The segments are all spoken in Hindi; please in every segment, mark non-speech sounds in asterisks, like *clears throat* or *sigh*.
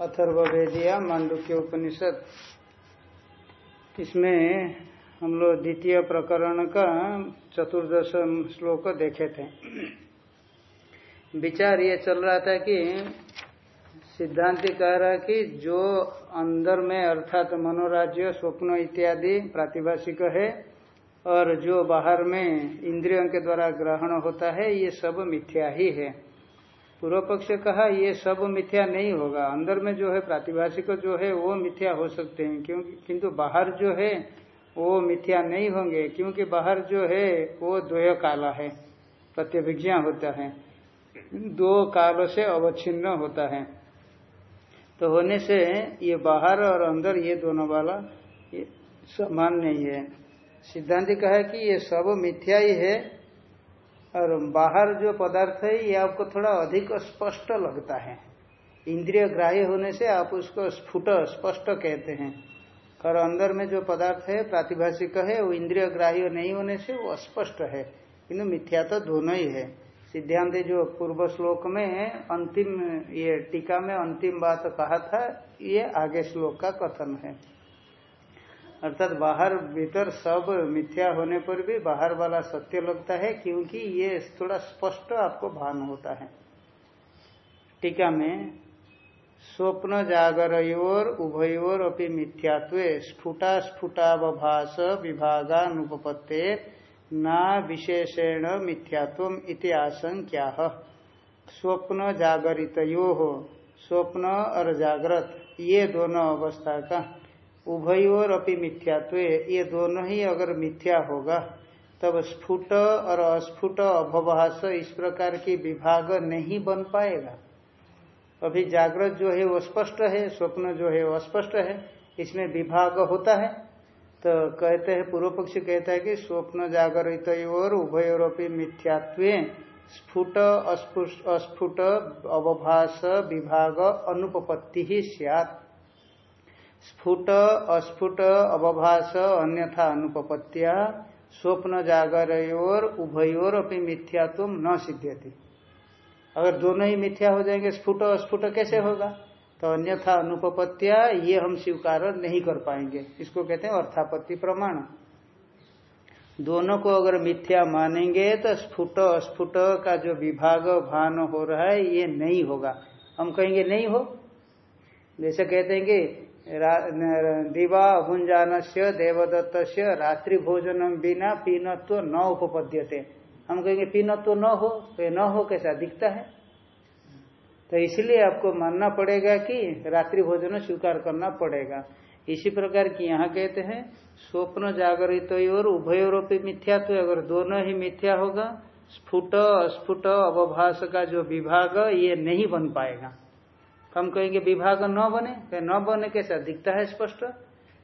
अथर्वेदिया मांडुक्य उपनिषद। इसमें हम लोग द्वितीय प्रकरण का चतुर्दश श्लोक देखे थे। विचार ये चल रहा था कि सिद्धांति कह रहा कि जो अंदर में अर्थात मनोराज्य, स्वप्न इत्यादि प्रातिभाषिक है और जो बाहर में इंद्रियों के द्वारा ग्रहण होता है, ये सब मिथ्या ही है। पूर्व पक्ष कहा, ये सब मिथ्या नहीं होगा। अंदर में जो है प्रातिभाषिक जो है, वो मिथ्या हो सकते हैं। क्योंकि, किंतु बाहर जो है, वो मिथ्या नहीं होंगे। क्योंकि बाहर जो है, वो द्वय काला है। प्रत्यभिज्ञा होता है। दो काल से अवच्छिन्न होता है। तो होने से ये बाहर और अंदर ये दोनों वाला समान नहीं है। सिद्धांत कहा कि ये सब मिथ्या ही है। और बाहर जो पदार्थ है, ये आपको थोड़ा अधिक स्पष्ट लगता है। इंद्रिय ग्राह्य होने से आप उसको स्फुट, स्पष्ट कहते हैं। और अंदर में जो पदार्थ है, प्रातिभाषिक है, वो इंद्रिय ग्राह्य नहीं होने से वो स्पष्ट है। किन्तु मिथ्या तो दोनों ही है। सिद्धांत जो पूर्व श्लोक में अंतिम, ये टीका में अंतिम बात कहा था, ये आगे श्लोक का कथन है। अर्थात बाहर भीतर सब मिथ्या होने पर भी बाहर वाला सत्य लगता है, क्योंकि ये थोड़ा स्पष्ट आपको भान होता है। टीका में, स्वप्न जागरयोर उभयोर अपनी मिथ्यात्व स्फुटा स्फुटावभास विभागानुपत्ते न विशेषेण मिथ्यात्व इति आशंक्या। स्वप्न जागरित हो स्वप्न और जागृत, ये दोनों अवस्था का उभयोर अपनी मिथ्यात्व, ये दोनों ही अगर मिथ्या होगा, तब स्फुट और अस्फुट अभवहास इस प्रकार की विभाग नहीं बन पाएगा। अभी जागृत जो है वो स्पष्ट है, स्वप्न जो है वो अस्पष्ट है, इसमें विभाग होता है। तो कहते हैं, पूर्व पक्षी कहता है कि स्वप्न जागरित और उभयोरपी मिथ्यात्व, स्फुट, अस्फुट अवभास विभाग अनुपपत्ति ही सियात। स्फुट, अस्फुट अवभाष अन्यथा अनुपत्या स्वप्न जागरयोर, उभयोर अपनी मिथ्यात्व न सिद्ध्यति। अगर दोनों ही मिथ्या हो जाएँगे, स्फुट, अस्फुट कैसे होगा? तो अन्यथा अनुपत्या ये हम स्वीकार नहीं कर पाएँगे। इसको कहते हैं अर्थापत्ति प्रमाण। दोनों को अगर मिथ्या मानेंगे तो स्फुट, अस्फुट का जो विभाग, भान हो रहा है, ये नहीं होगा। हम कहेंगे नहीं हो। जैसे कहते हैं कि दिवा भुंजान से देवदत्त से रात्रि भोजन बिना पीनत्व न उपपद्यते। हम कहेंगे, पीनत्व न हो तो न हो कैसा? दिखता है। तो इसलिए आपको मानना पड़ेगा कि रात्रि भोजन स्वीकार करना पड़ेगा। इसी प्रकार की यहाँ कहते हैं, स्वप्न जागरित और उभयोरोपी मिथ्या तो अगर दोनों ही मिथ्या होगा, स्फुट, अस्फुट, अवभाष का जो विभाग, ये नहीं बन पाएगा। हम कहेंगे विभाग न बने न बने कैसा? दिखता है स्पष्ट।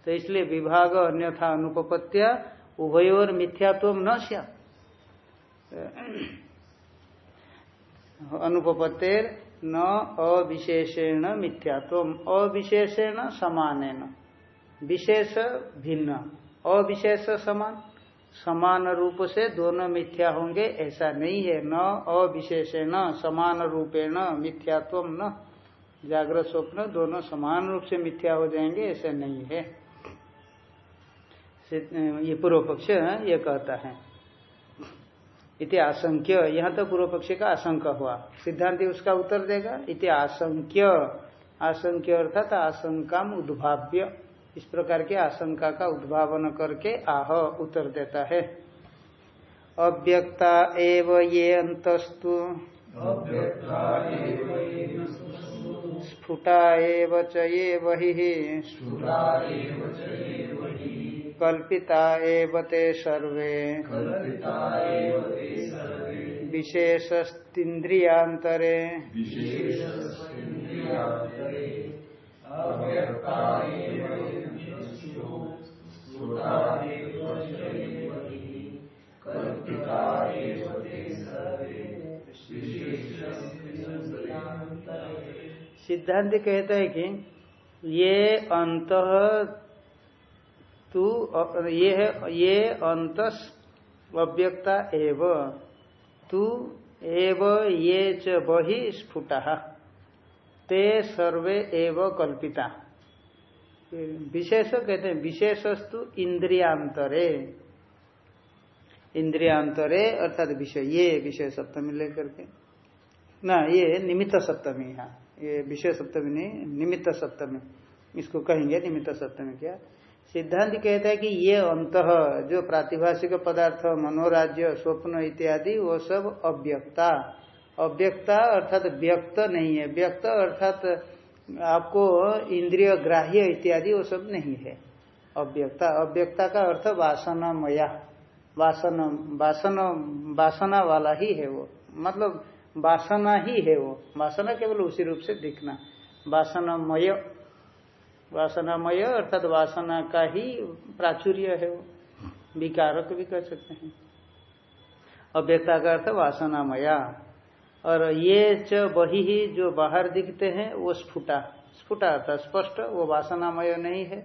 तो इसलिए विभाग अन्यथा अनुपत्या उभयोर मिथ्यात्व न सिया अनुपत्तेर न अविशेषेण मिथ्यात्व। अविशेषेण समान विशेष भिन्न। अविशेष समान। समान रूप से दोनों मिथ्या होंगे, ऐसा नहीं है। न अविशेषेण, समान रूपेण, मिथ्यात्व न। जागृत स्वप्न दोनों समान रूप से मिथ्या हो जाएँगे, ऐसा नहीं है। ये पूर्व पक्ष ये कहता है। इति आशंक्य, यहाँ तो पूर्व पक्ष का आशंका हुआ। सिद्धांत उसका उत्तर देगा, इति आशंक्य। आशंक्य अर्थात आशंका उद्भाव्य। इस प्रकार के आशंका का उद्भावन करके आह उत्तर देता है। अव्यक्ता एव ये अंतस्तु। स्फुटा एव च ये बहिः कल्पिता एव ते सर्वे। विशेषस्तिन्द्रियान्तरे। कल्पिता सिद्धांत कहता है कि ये अंत तू, ये है, ये अंत अव्यक्ता एव, तू एव ये च बही स्फुट, ते सर्वे एव कल्पिता। विशेष कहते हैं, विशेषस्तु इंद्रियांतरे। इंद्रियांतरे अर्थात विषय, ये विषय सप्तमी लेकर के। ना, ये निमित्त सप्तमी यहाँ ये विषय सप्तमी नहीं, निमित्त सप्तमी। इसको कहेंगे निमित्त सप्तमी क्या? सिद्धांत कहता है कि ये अंत, जो प्रातिभाषिक पदार्थ, मनोराज्य, स्वप्न इत्यादि, वो सब अव्यक्ता। अव्यक्ता अर्थात व्यक्त नहीं है। व्यक्त अर्थात आपको इंद्रिय ग्राह्य इत्यादि वो सब नहीं है। अव्यक्ता। अव्यक्ता का अर्थ वासनामया। वासन वासन वासना वाला ही है वो। मतलब वासना ही है वो। वासना केवल उसी रूप से दिखना। वासनामय वासनामय अर्थात वासना का ही प्राचुर्य है वो। विकारक भी कर सकते हैं। अव्यक्ता का अर्थ वासनामया। और ये च वही ही जो बाहर दिखते हैं, वो स्फुटा। स्फुटा अर्थात स्पष्ट, वो वासनामय नहीं है।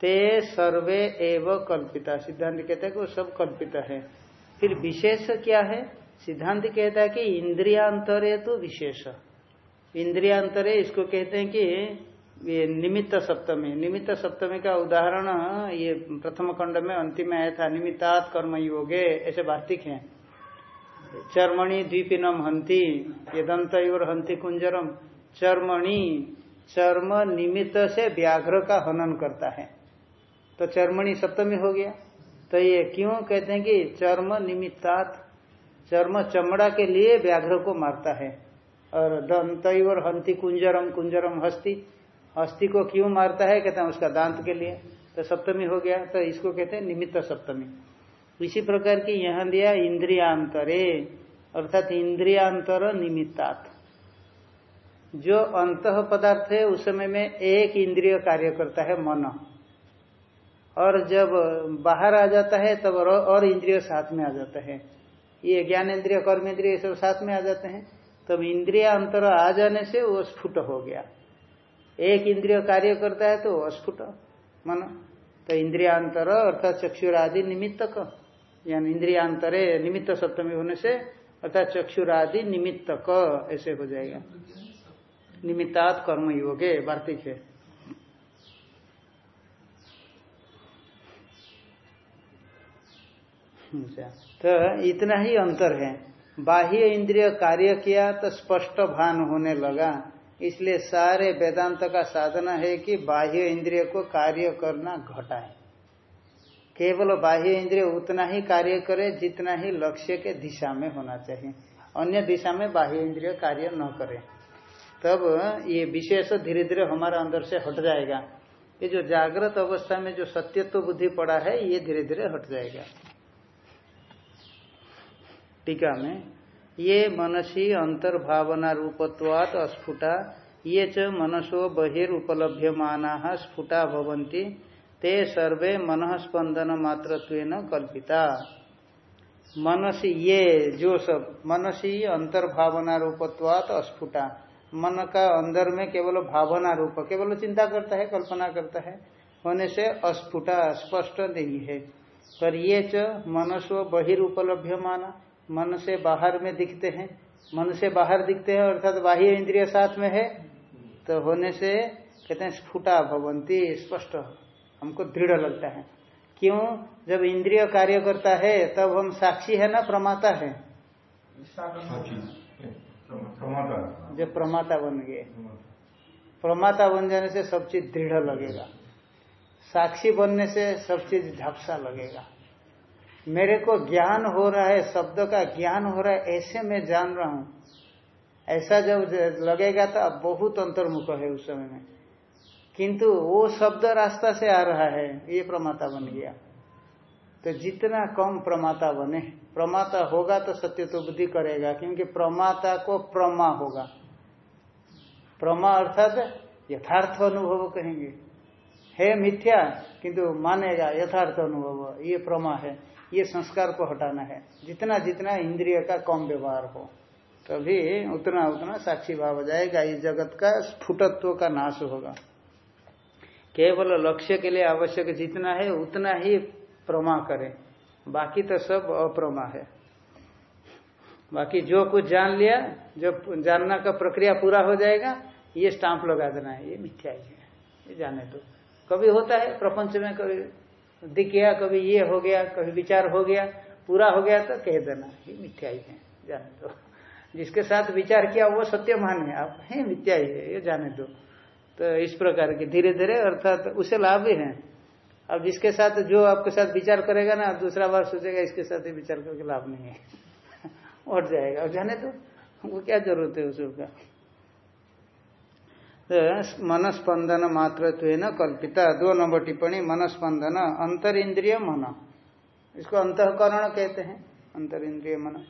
ते सर्वे एव कल्पिता। सिद्धांत कहते हैं कि वो सब कल्पित है। फिर विशेष क्या है? सिद्धांत कहता है कि इंद्रियांतरे तो विशेष। इंद्रियांतरे इसको कहते हैं कि ये निमित्त सप्तमी। निमित्त सप्तमी का उदाहरण ये प्रथम खंड में अंतिम आया था, निमित्तात कर्म योगे ऐसे वार्तिक हैं। चर्मणि द्वीपिनम हंती ये और हंती कुंजरम चर्मणि, चर्म निमित्त से व्याघ्र का हनन करता है। तो चर्मणि सप्तमी हो गया। तो ये क्यों कहते हैं कि चर्म निमित्तात चर्म चमड़ा के लिए व्याघ्र को मारता है। और दंत और हंती कुंजरम कुंजरम हस्ती। हस्ती को क्यों मारता है? कहते हैं उसका दांत के लिए। तो सप्तमी हो गया। तो इसको कहते हैं निमित्त सप्तमी। इसी प्रकार की यहाँ दिया इंद्रियांतरे, अर्थात इंद्रियांतर निमित्तात। जो अंत पदार्थ है, उस समय में एक इंद्रिय कार्य करता है, मन। और जब बाहर आ जाता है, तब और इंद्रिय साथ में आ जाता है। ये ज्ञान इंद्रिय कर्म इंद्रिय सब साथ में आ जाते हैं। तब इंद्रिय अंतर आ जाने से वो स्फुट हो गया। एक इंद्रिय कार्य करता है तो अस्फुट। मन। तो इंद्रियांतर अर्थात चक्षुर आदि निमित्त का यानी इंद्रियांतरे निमित्त सप्तमी होने से अर्थात चक्षुरादि निमित्त क ऐसे हो जाएगा। निमित्तात कर्म योगे वार्तिक है। अच्छा, तो इतना ही अंतर है। बाह्य इंद्रिय कार्य किया तो स्पष्ट भान होने लगा। इसलिए सारे वेदांत का साधना है कि बाह्य इंद्रिय को कार्य करना घटाए केवल बाह्य इंद्रिय उतना ही कार्य करे जितना ही लक्ष्य के दिशा में होना चाहिए। अन्य दिशा में बाह्य इंद्रिय कार्य न करे। तब ये विशेष धीरे धीरे हमारा अंदर से हट जाएगा। ये जो जागृत अवस्था में जो सत्यत्व बुद्धि पड़ा है, ये धीरे धीरे हट जाएगा। टीका में, ये मनसी अंतर्भावना रूपत्वात अस्फुटा, ये च मनसो बहिर्पलभ्यमाना स्फुटा भवंती ते सर्वे मन स्पंदन मात्र कल्पिता। मनसी ये, जो सब, मनसी अंतर्भावना रूपत्वात अस्फुटा। मन का अंदर में केवल भावना रूप, केवल चिंता करता है, कल्पना करता है, होने से अस्फुटा स्पष्ट नहीं है। पर ये च मनसो बहिर्पलभ्य माना मन से बाहर में दिखते हैं। मन से बाहर दिखते हैं, अर्थात बाह्य इंद्रिय साथ में है तो होने से कहते हैं स्फुटा भवंती, स्पष्ट। हमको दृढ़ लगता है। क्यों? जब इंद्रिय कार्य करता है, तब हम साक्षी है ना, प्रमाता है? जब प्रमाता बन गए। प्रमाता बन जाने से सब चीज़ दृढ़ लगेगा। साक्षी बनने से सब चीज़ झपसा लगेगा। मेरे को ज्ञान हो रहा है, शब्द का ज्ञान हो रहा है, ऐसे मैं जान रहा हूँ। ऐसा जब लगेगा तो अब बहुत अंतर्मुख है उस समय में। किंतु वो शब्द रास्ता से आ रहा है, ये प्रमाता बन गया। तो जितना कम प्रमाता बने, प्रमाता होगा तो सत्य तो बुद्धि करेगा, क्योंकि प्रमाता को प्रमा होगा। प्रमा अर्थात यथार्थ अनुभव कहेंगे। है मिथ्या, किंतु मानेगा यथार्थ अनुभव, ये प्रमा है। ये संस्कार को हटाना है। जितना जितना इंद्रिय का कम व्यवहार हो, तभी उतना उतना साक्षी भाव जाएगा। इस जगत का स्फुटत्व का नाश होगा। केवल लक्ष्य के लिए आवश्यक जितना है, उतना ही प्रमा करें। बाकी तो सब अप्रमा है। बाकी जो कुछ जान लिया, जो जानना का प्रक्रिया पूरा हो जाएगा, ये स्टाम्प लगा देना है। ये मिथ्या ही है। ये जाने तो कभी होता है, प्रपंच में कभी दिख गया कभी ये हो गया, कभी विचार हो गया, पूरा हो गया तो कह देना ये मिथ्या ही है जाने दो। जिसके साथ विचार किया, वो सत्य मान है। आप है मिथ्या ही है ये जाने दो। तो इस प्रकार के धीरे धीरे अर्थात तो उसे लाभ भी है। अब जिसके साथ जो आपके साथ विचार करेगा ना, दूसरा बार सोचेगा, इसके साथ ही विचार करके लाभ नहीं है। *laughs* उठ जाएगा और जाने तो वो क्या ज़रूरत है उसका तो मनस्पंदन मात्र न कल्पिता। दो नंबर टिप्पणी, मनस्पंदन अंतर इंद्रिय मन। इसको अंतकरण कहते हैं अंतर इंद्रिय मन।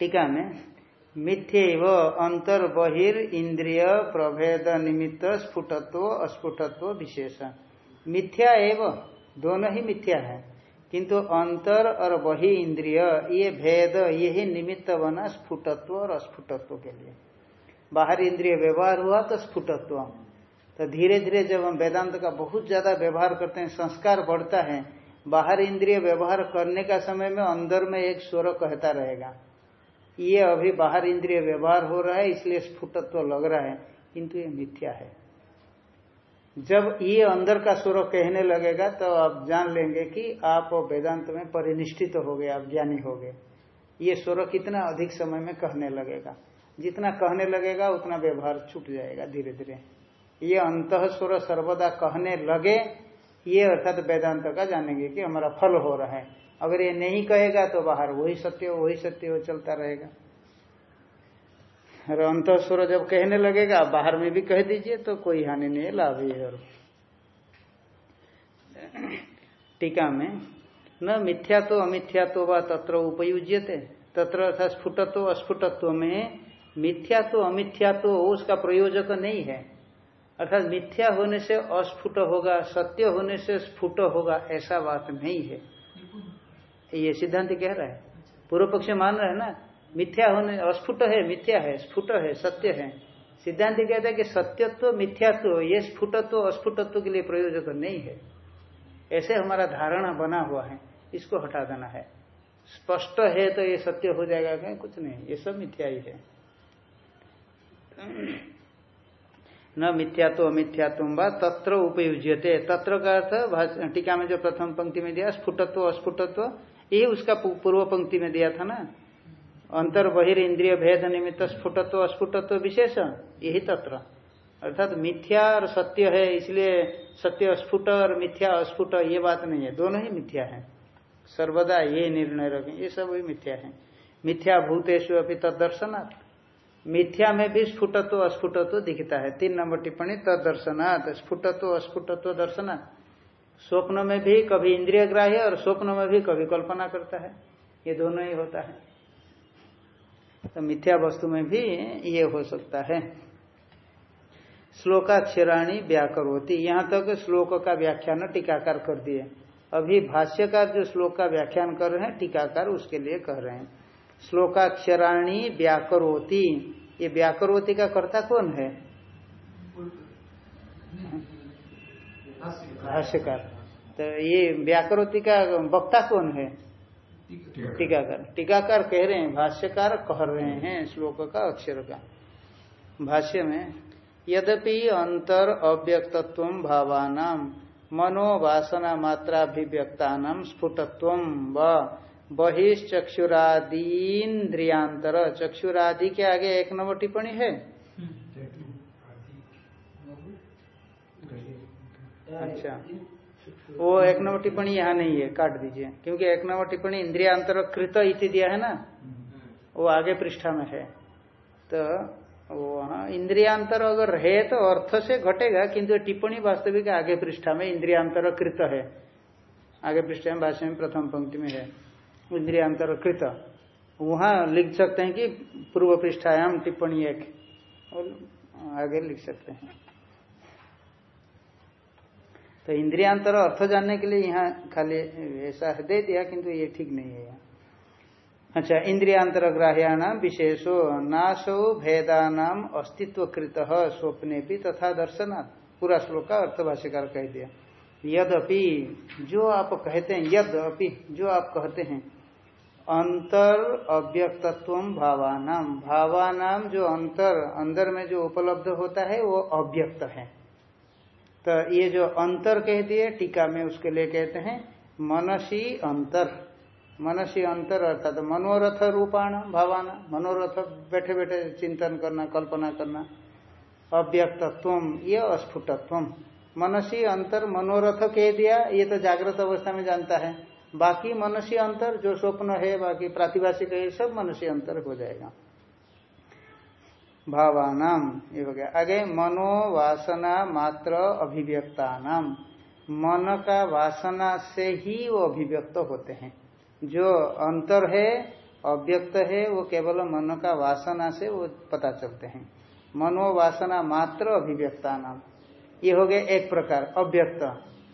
टीका में, मिथ्यव अंतर बहिर इंद्रिय प्रभेद निमित्त स्फुटत्व, अस्फुटत्व विशेष। मिथ्या एव, दोनों ही मिथ्या है। किंतु अंतर और बही इंद्रिय, ये भेद यही निमित्त बना स्फुटत्व और अस्फुटत्व के लिए। बाहर इंद्रिय व्यवहार हुआ तो स्फुटत्व। तो धीरे धीरे जब हम वेदांत का बहुत ज़्यादा व्यवहार करते हैं, संस्कार बढ़ता है, बाहर इंद्रिय व्यवहार करने का समय में अंदर में एक स्वर कहता रहेगा। ये अभी बाहर इंद्रिय व्यवहार हो रहा है, इसलिए स्फुटत्व लग रहा है, किंतु ये मिथ्या है। जब ये अंदर का स्वर कहने लगेगा तो आप जान लेंगे कि आप वेदांत में परिनिष्ठित हो गए, आप ज्ञानी हो गए। ये स्वर कितना अधिक समय में कहने लगेगा। जितना कहने लगेगा, उतना व्यवहार छूट जाएगा धीरे धीरे। ये अंत स्वर सर्वदा कहने लगे, ये अर्थात वेदांत का जानेंगे कि हमारा फल हो रहा है। अगर ये नहीं कहेगा तो बाहर वही सत्य हो वही सत्य हो चलता रहेगा। और अंत स्वर जब कहने लगेगा बाहर में भी कह दीजिए तो कोई हानि नहीं है, लाभ ही है टीका में, न मिथ्या तो अमिथ्या तो व तत्र उपयुज्य थे तत्र अर्थात स्फुटत्व, अस्फुटत्व में मिथ्या तो अमिथ्या तो उसका प्रयोजक नहीं है। अर्थात मिथ्या होने से अस्फुट होगा, सत्य होने से स्फुट होगा, ऐसा बात नहीं है। ये सिद्धांत कह रहा है। पूर्व पक्ष मान रहे हैं ना, मिथ्या होने, अस्फुट है, मिथ्या है, स्फुट है, सत्य है। सिद्धांत कहता है कि सत्यत्व, मिथ्यात्व, ये स्फुटत्व, अस्फुटत्व के लिए प्रयोजक नहीं है। ऐसे हमारा धारणा बना हुआ है, इसको हटा देना है। स्पष्ट है तो ये सत्य हो जाएगा क्या कुछ नहीं। ये सब मिथ्या ही है। न मिथ्यात्व, अमिथ्यात्व व तत्र उपयुज्यते। तत्र का अर्थ टीका में जो प्रथम पंक्ति में दिया, स्फुटत्व, अस्फुटत्व ये उसका पूर्व पंक्ति में दिया था ना? अंतर बहिर इंद्रिय भेद निमित्त स्फुटत्व, अस्फुटत्व विशेष यही तत्र। अर्थात तो मिथ्या और सत्य है, इसलिए सत्य स्फुट और मिथ्या अस्फुट, ये बात नहीं है। दोनों ही मिथ्या है। सर्वदा ये निर्णय रखें, ये सब ही मिथ्या है। मिथ्या भूतेश अभी तदर्शनाथ मिथ्या में भी स्फुटत्व, अस्फुटत्व दिखता है। तीन नंबर टिप्पणी तदर्शनाथ स्फुटत्व, अस्फुटत्व दर्शनाथ स्वप्न में भी कभी इंद्रिय ग्राह्य और स्वप्न में भी कभी कल्पना करता है। ये दोनों ही होता है। तो मिथ्या वस्तु में भी ये हो सकता है। श्लोकाक्षराणी व्याकरोती। यहाँ तक तो श्लोक का व्याख्यान टीकाकार कर दिए। अभी भाष्यकार जो श्लोक का व्याख्यान कर रहे हैं, टीकाकार उसके लिए कह रहे हैं। श्लोकाक्षराणी व्याकरोती। ये व्याकरोती का कर्ता कौन है? भाष्यकार। तो ये व्याकरोती का वक्ता कौन है? टीकाकार। टीकाकार कह रहे हैं, भाष्यकार कह रहे हैं श्लोक का, अक्षर का। भाष्य में, यद्यपि अंतर अव्यक्तत्व भावानाम मनोवासना मात्राभिव्यक्ता स्फुटत्व व बहिश्चक्षुरादीन्द्रियांतर चक्षुरादि के आगे एक नंबर टिप्पणी है। अच्छा। वो एक नंबर टिप्पणी यहाँ नहीं है, काट दीजिए। क्योंकि एक नंबर टिप्पणी इंद्रियांतर कृत इति दिया है ना? वो आगे पृष्ठा में है। तो वो हाँ इंद्रियांतर अगर है तो अर्थ से घटेगा, किंतु टिप्पणी वास्तविक आगे पृष्ठा में इंद्रियांतर कृत है। आगे पृष्ठा में भाषा में प्रथम पंक्ति में है। इंद्रियांतर कृत वहाँ लिख सकते हैं कि पूर्व पृष्ठायाम टिप्पणी एक। और आगे लिख सकते हैं। तो इंद्रियांतर अर्थ जानने के लिए यहाँ खाली ऐसा दे दिया, किंतु ये ठीक नहीं है। यहाँ अच्छा इंद्रियांतर ग्राह्याणाम विशेषो नाशो भेदानाम अस्तित्व कृत स्वप्ने भी तथा दर्शनात्। पूरा श्लोक का अर्थभाष्यकार कह दिया। यद्यपि जो आप कहते हैं यद्यपि जो आप कहते हैं अंतर अव्यक्तत्व भावानाम भावानाम जो अंतर, अंदर में जो उपलब्ध होता है, वो अव्यक्त है। तो ये जो अंतर कह दिए, टीका में उसके लिए कहते हैं, मनसी अंतर। मनसी अंतर अर्थात तो मनोरथ रूपाण, भावाना। मनोरथ बैठे बैठे चिंतन करना, कल्पना करना। अव्यक्तत्व, ये अस्फुटत्व। मनसी अंतर, मनोरथ कह दिया, ये तो जागृत अवस्था में जानता है। बाकी मनुष्य अंतर, जो स्वप्न है, बाकी प्रातिभाषिक है, सब मनुष्य अंतर हो जाएगा। भावानाम, ये हो गया। आगे मनो वासना मात्र अभिव्यक्ता नाम मन का वासना से ही वो अभिव्यक्त होते हैं। जो अंतर है, अव्यक्त है, वो केवल मन का वासना से वो पता चलते हैं। मनो वासना मात्र अभिव्यक्ता नाम ये हो गया एक प्रकार, अव्यक्त।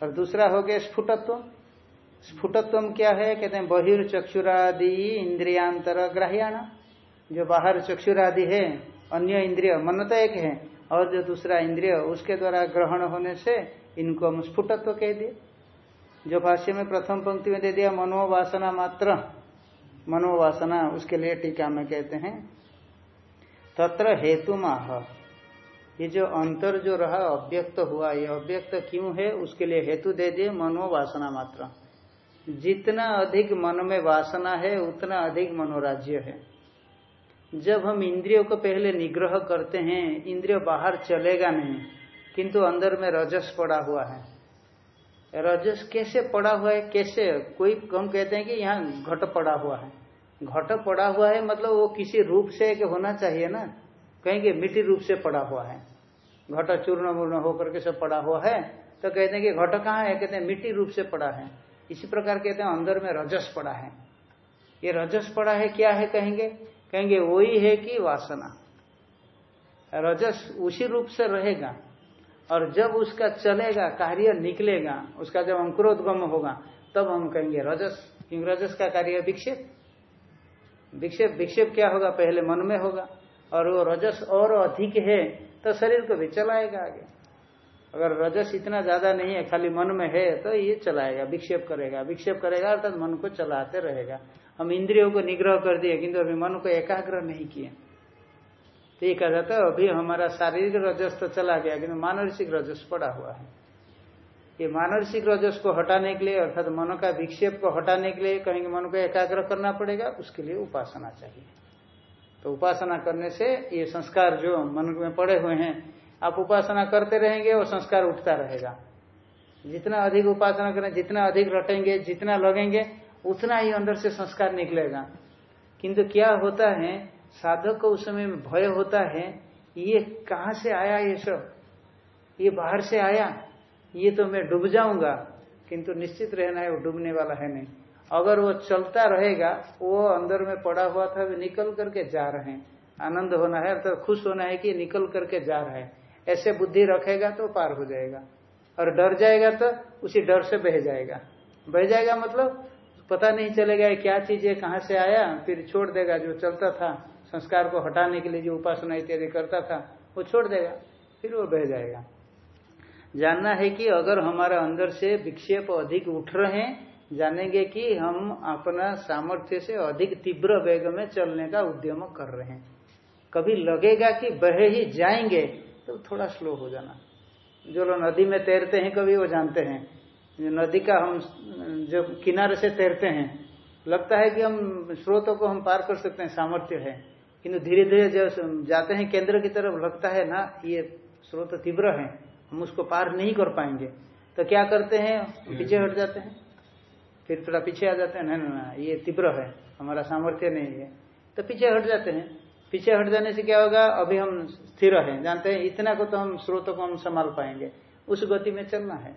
और दूसरा हो गया स्फुटत्व। स्फुटत्व क्या है? कहते हैं, बहिर्चक्षुरादि इंद्रियांतर ग्राह्याण जो बाहर चक्षुरादि है, अन्य इंद्रिय मन तो एक है, और जो दूसरा इंद्रिय, उसके द्वारा ग्रहण होने से इनको हम स्फुटत्व कह दिए। जो भाष्य में प्रथम पंक्ति में दे दिया, मनोवासना मात्र। मनोवासना, उसके लिए टीका में कहते हैं, तत्र हेतु माह ये जो अंतर जो रहा, अव्यक्त हुआ, ये अव्यक्त क्यों है, उसके लिए हेतु दे दिए, मनोवासना मात्र। जितना अधिक मन में वासना है, उतना अधिक मनोराज्य है। जब हम इंद्रियों को पहले निग्रह करते हैं, इंद्रिय बाहर चलेगा नहीं, किंतु अंदर में रजस पड़ा हुआ है। रजस कैसे पड़ा हुआ है, कैसे? कोई, हम कहते हैं कि यहाँ घट पड़ा हुआ है। घट पड़ा हुआ है मतलब वो किसी रूप से होना चाहिए ना? कहेंगे मिट्टी रूप से पड़ा हुआ है। घट चूर्ण मूर्ण होकर के सब पड़ा हुआ है तो कहते हैं कि घट कहाँ है? कहते हैं मिट्टी रूप से पड़ा है। इसी प्रकार कहते हैं, अंदर में रजस पड़ा है। ये रजस पड़ा है, क्या है कहेंगे? कहेंगे, वही है कि वासना। रजस उसी रूप से रहेगा, और जब उसका चलेगा, कार्य निकलेगा, उसका जब अंकुरोद्गम होगा, तब हम कहेंगे रजस। क्योंकि रजस का कार्य विक्षेप। विक्षेप विक्षेप क्या होगा? पहले मन में होगा, और वो रजस और अधिक है तो शरीर को भी चलाएगा आगे। अगर रजस इतना ज़्यादा नहीं है, खाली मन में है तो ये चलाएगा, विक्षेप करेगा विक्षेप करेगा, अर्थात मन को चलाते रहेगा। हम इंद्रियों को निग्रह कर दिए, किंतु अभी मन को एकाग्र नहीं किए तो ये कहा जाता है, अभी हमारा शारीरिक रजस तो चला गया, किंतु मानसिक रजस पड़ा हुआ है। ये मानसिक रजस को हटाने के लिए, अर्थात मन का विक्षेप को हटाने के लिए कहेंगे मन को एकाग्र करना पड़ेगा, उसके लिए उपासना चाहिए। तो उपासना करने से ये संस्कार जो मन में पड़े हुए हैं आप उपासना करते रहेंगे, वो संस्कार उठता रहेगा। जितना अधिक उपासना करें, जितना अधिक रटेंगे, जितना लगेंगे, उतना ही अंदर से संस्कार निकलेगा। किंतु क्या होता है, साधक को उस समय भय होता है, ये कहा से आया ये सब? ये बाहर से आया, ये तो मैं डूब जाऊँगा, किंतु निश्चित रहना है, वो डूबने वाला है नहीं। अगर वो चलता रहेगा, वो अंदर में पड़ा हुआ था भी निकल करके जा रहे हैं। आनंद होना है, अर्थात तो खुश होना है कि निकल करके जा रहा है। ऐसे बुद्धि रखेगा तो पार हो जाएगा। और डर जाएगा तो उसी डर से बह जाएगा। बह जाएगा मतलब पता नहीं चलेगा क्या चीज़ है, कहाँ से आया, फिर छोड़ देगा। जो चलता था, संस्कार को हटाने के लिए जो उपासना इत्यादि करता था, वो छोड़ देगा, फिर वो बह जाएगा। जानना है कि अगर हमारा अंदर से विक्षेप अधिक उठ रहे हैं, जानेंगे कि हम अपना सामर्थ्य से अधिक तीव्र वेग में चलने का उद्यम कर रहे हैं। कभी लगेगा कि बह ही जाएँगे तो थोड़ा स्लो हो जाना। जो लोग नदी में तैरते हैं, कभी वो जानते हैं। नदी का हम जब किनारे से तैरते हैं, लगता है कि हम स्रोतों को हम पार कर सकते हैं, सामर्थ्य है। किंतु धीरे धीरे जब जाते हैं, केंद्र की तरफ़ लगता है ना, ये स्रोत तीव्र है, हम उसको पार नहीं कर पाएँगे। तो क्या करते हैं? पीछे हट जाते हैं। फिर थोड़ा पीछे आ जाते हैं। नहीं ना ये तीव्र है, हमारा सामर्थ्य नहीं है। तो पीछे हट जाते हैं। पीछे हट जाने से क्या होगा? अभी हम स्थिर हैं। जानते हैं, इतना को तो हम स्रोतों को हम संभाल पाएँगे। उस गति में चलना है।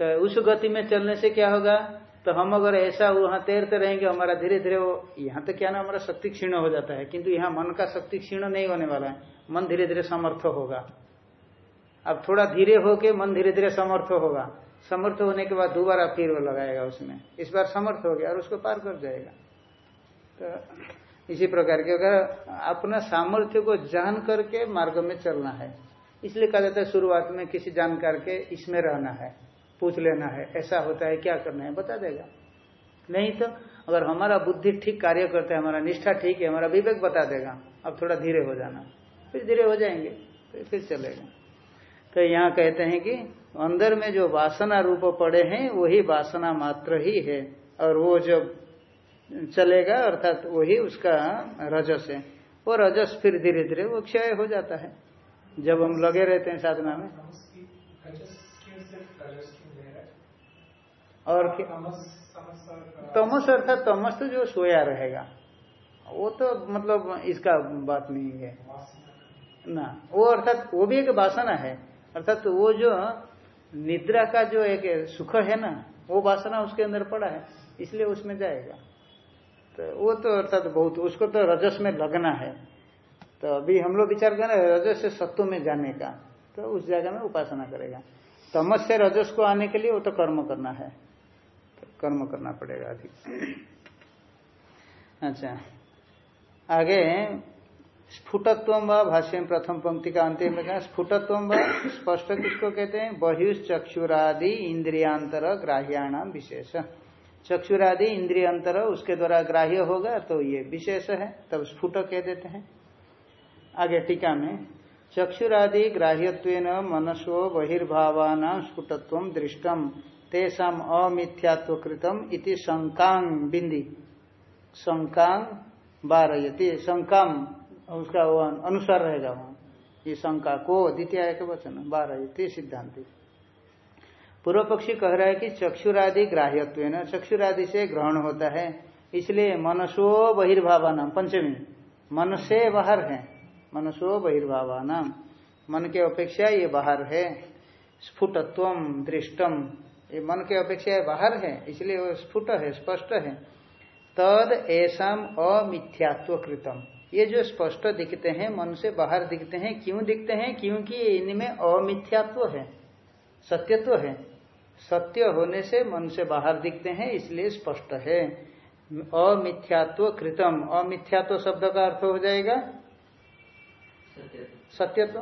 तो उस गति में चलने से क्या होगा? तो हम अगर ऐसा वहाँ तैरते रहेंगे, हमारा धीरे धीरे वो, यहाँ तो क्या ना, हमारा शक्ति क्षीण हो जाता है। किंतु यहाँ मन का शक्ति क्षीण नहीं होने वाला है। मन धीरे धीरे समर्थ होगा। अब थोड़ा धीरे होके मन धीरे धीरे समर्थ होगा। समर्थ होने के बाद दोबारा फिर वो लगाएगा उसमें। इस बार समर्थ हो गया और उसको पार कर जाएगा। तो इसी प्रकार के अगर अपना सामर्थ्य को जान करके मार्ग में चलना है। इसलिए कहा जाता है, शुरुआत में किसी जानकार के इसमें रहना है, पूछ लेना है, ऐसा होता है, क्या करना है, बता देगा। नहीं तो अगर हमारा बुद्धि ठीक कार्य करता है, हमारा निष्ठा ठीक है, हमारा विवेक बता देगा, अब थोड़ा धीरे हो जाना, फिर धीरे हो जाएँगे, फिर फिर चलेगा। तो यहाँ कहते हैं कि अंदर में जो वासना रूप पड़े हैं, वही वासना मात्र ही है, और वो जब चलेगा, अर्थात वही उसका रजस है। वो रजस फिर धीरे धीरे वो क्षय हो जाता है। जब हम लगे रहते हैं साधना में। और तमस अर्थात तमस तो जो सोया रहेगा। वो तो मतलब इसका बात नहीं है। ना, वो अर्थात वो भी एक वासना है। अर्थात वो जो निद्रा का जो एक सुख है ना, वो वासना उसके अंदर पड़ा है, इसलिए उसमें जाएगा। तो वो तो अर्थात बहुत, उसको तो रजस में लगना है। तो अभी हम लोग विचार करें रजस से सत्व में जाने का तो उस जगह में उपासना करेगा। तमस से रजस को आने के लिए वो तो कर्म करना है। तो कर्म करना पड़ेगा अधिक। *clears throat* अच्छा। आगे, स्फुटत्व व भाष्य प्रथम पंक्ति का अंतिम में कहा स्फुटत्व व, स्पष्ट किसको कहते हैं? बहिश्चक्षुरादि इंद्रियांतर ग्राह्याणाम विशेष। चक्षुरादि इंद्रियांतर उसके द्वारा ग्राह्य होगा तो ये विशेष है। तब स्फुट कह देते हैं। आगे टीका में, चक्षुरादि ग्राह्यत्व मनसो बहिर्भावान स्फुटत्व दृष्टम तेषाम अमिथ्यात्व कृतम इति शंकांग बिंदी शंकांग बारयती शंकाम उसका अनुसार रहेगा वहाँ ये शंका को, द्वितीय के वचन, बारयती सिद्धांति। पूर्व पक्षी कह रहा है कि चक्षुरादि ग्राह्यत्व न चक्षुरादि से ग्रहण होता है। इसलिए मनसो बहिर्भावान पंचमी। मन से बाहर है। मनसो बहिर्भावान मन के अपेक्षा ये बाहर है। स्फुटत्व दृष्टम ये मन के अपेक्षा बाहर है, इसलिए वो स्फुट है, स्पष्ट है। तद ऐसा अमिथ्यात्व कृतम ये जो स्पष्ट दिखते हैं, मन से बाहर दिखते हैं, क्यों दिखते हैं? क्योंकि इनमें अमिथ्यात्व है, सत्यत्व है। सत्य होने से मन से बाहर दिखते हैं, इसलिए स्पष्ट है। अमिथ्यात्व कृतम। अमिथ्यात्व शब्द का अर्थ हो जाएगा? सत्यत्व।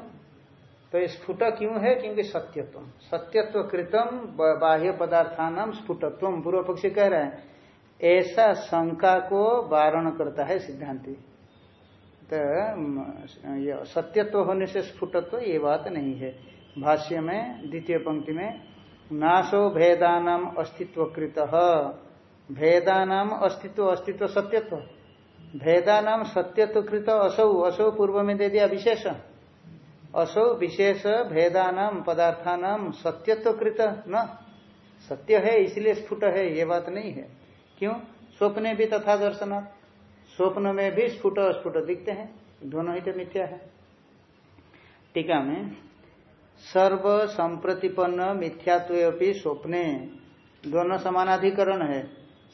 तो स्फुट क्यों है? क्योंकि सत्यत्व। सत्यत्व कृतम बाह्य पदार्थान स्फुटत्व। पूर्व पक्षी कह रहे हैं, ऐसा शंका को वारण करता है सिद्धांति। तो सत्यत्व होने से स्फुटत्व, ये बात नहीं है। भाष्य में, द्वितीय पंक्ति में नाशो भेदानाम अस्तित्व कृत भेदानाम अस्तित्व अस्तित्व सत्यत्व। भेदानाम सत्यत्व कृत असौ असौ पूर्व में दे दिया विशेष। असौ विशेष भेदानाम पदार्थानाम सत्यत्व कृत न। सत्य है, इसलिए स्फुट है, ये बात नहीं है। क्यों? स्वप्ने भी तथा दर्शन स्वप्न में भी स्फुट, अस्फुट दिखते हैं। दोनों ही तो मिथ्या है। टीका में सर्व संप्रतिपन्न मिथ्यात्व स्वप्ने। दोनों समानाधिकरण है।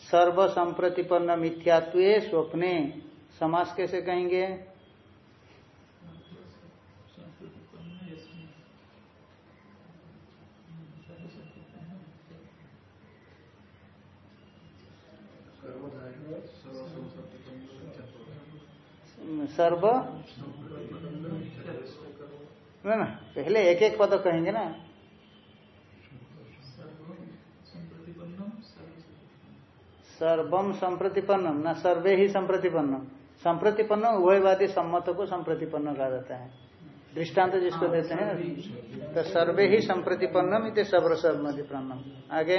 सर्व संप्रतिपन्न मिथ्यात्व स्वप्ने। समास कैसे कहेंगे? सर्व ना ना? पहले एक एक पद कहेंगे ना। सर्वम संप्रतिपन्नम ना सर्वे ही संप्रतिपन्नम। संप्रतिपन्न उभयवादी सम्मत को संप्रतिपन्न कहा जाता है। दृष्टांत जिसको देते हैं तो सर्वे ही संप्रतिपन्नम इत सब्र सर्वतिपन्नम आगे?